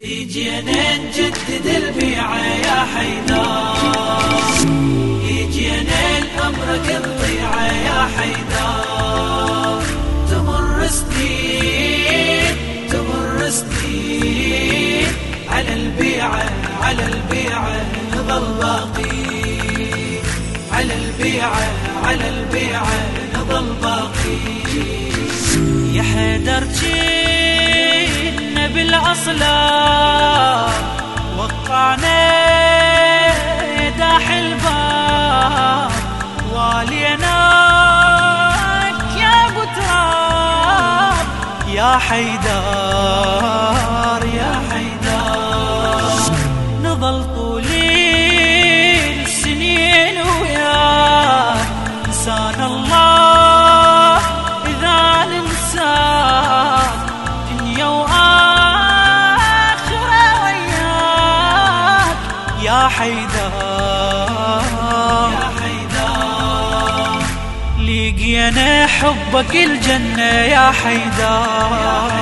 يجينا نجدد البيعة يا حيدر يجينا الأمرك الضيعة يا حيدر تمر سنين تمر سنين على البيعة على البيعة نظل باقي على البيعة على البيعة نظل باقي يا حيدر جينا بالأصلاب وقعنا داح الباب. واليناك يا قتراب يا حيدر. حيدر لقينا حبك الجنة يا حيدر.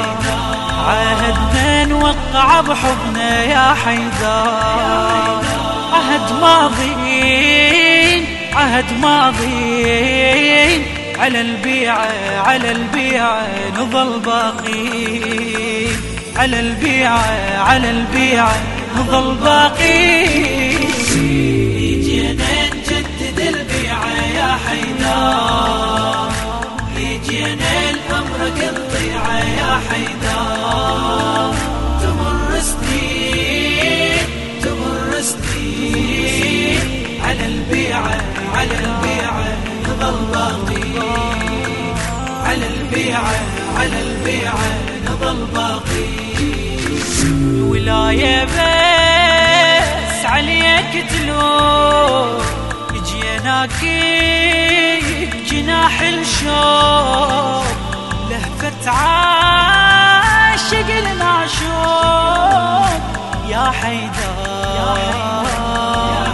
عهدنا نوقع بحضنا يا حيدر. عهد ماضي عهد ماضي على البيعة على البيعة نظل باقي على البيعة على البيعة نظل باقي يجينا نجدد البيعة يا حيدر يجينا الأمرك الضيعة يا حيدر تمر سنين تمر سنين على البيعة على البيعة نظل باقي. على البيعة على البيعة نظل باقي ولاية بس عليك تلو. جيناك بجناح الشوق لهفة عاشق المعشوق. يا حيدر يا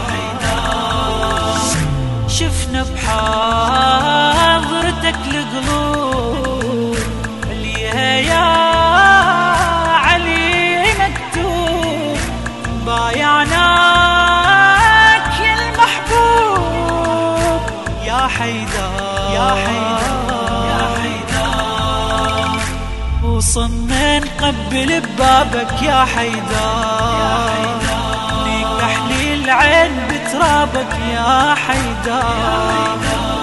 حيدر. شفنا بحاضرتك القلوب. يا حيدر يا حيدر يا حيدر. وصلنا نقبل ببابك يا حيدر. ليك تحليل عين بترابك يا حيدر.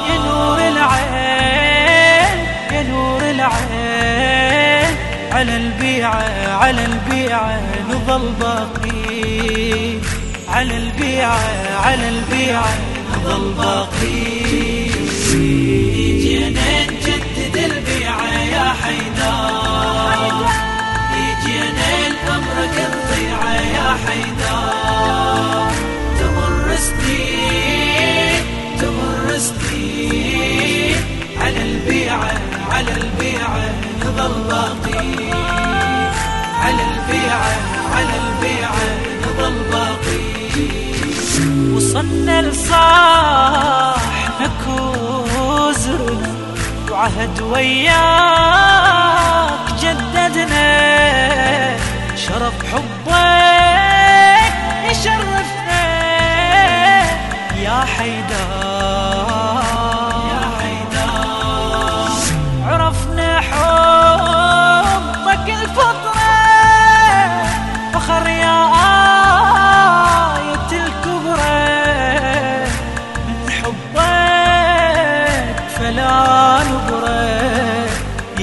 يا نور العين يا نور العين. على البيعة على البيعة نظل باقي. على البيعة على البيعة نظل باقي. يجينا نجدد البيعة يا حيدر يجينا الأمرك الضيعة يا حيدر تمر سنين تمر سنين على البيعة على البيعة نظل باقي على البيعة على البيعة نظل باقي وصلنا لصاحبك وزرنا وعهد وياك جددنا. شرف حبك يشرفنا يا حيدر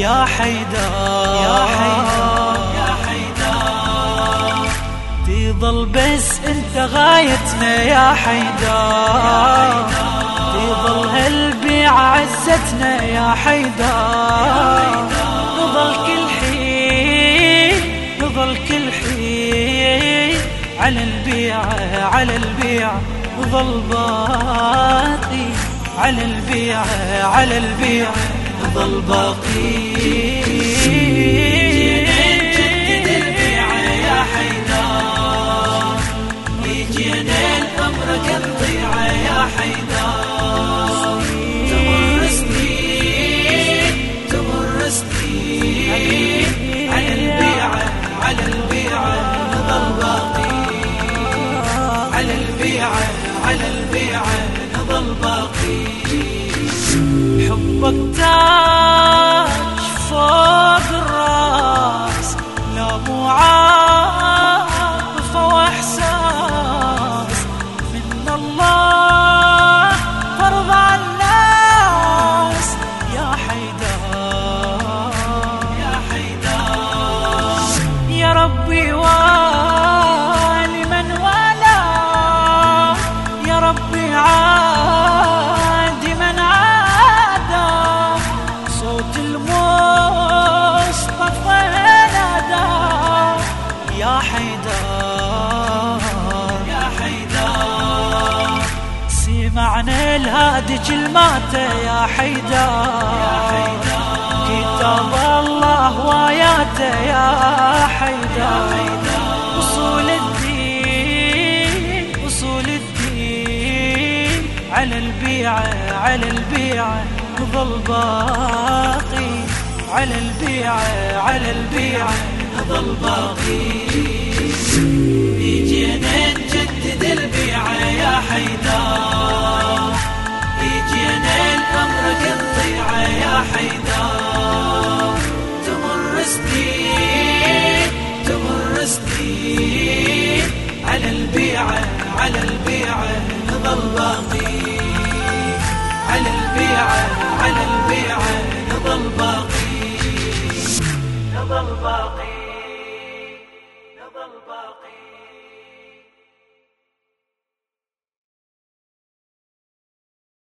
يا حيدر يا حيدر يا حيدر. تظل بس انت غايتنا يا حيدر. تظل هالبيعة عزتنا يا حيدر. نظل كل حين نظل كل حين. على البيعة على البيعة نظل باقي على البيعة على البيعة نظل باقي تاج فوق الراس. لا مو عاطفة وإحساس. من الله فرض الناس. يا حيدر يا حيدر. يا ربي والي من والاه. يا ربي عادي سمعنا الهادي كلماته يا حيدر. كتاب الله وآياته يا حيدر. وصول الدين وصول الدين. على البيعة على البيعة ظل باقي على البيعة على البيعة ظل باقي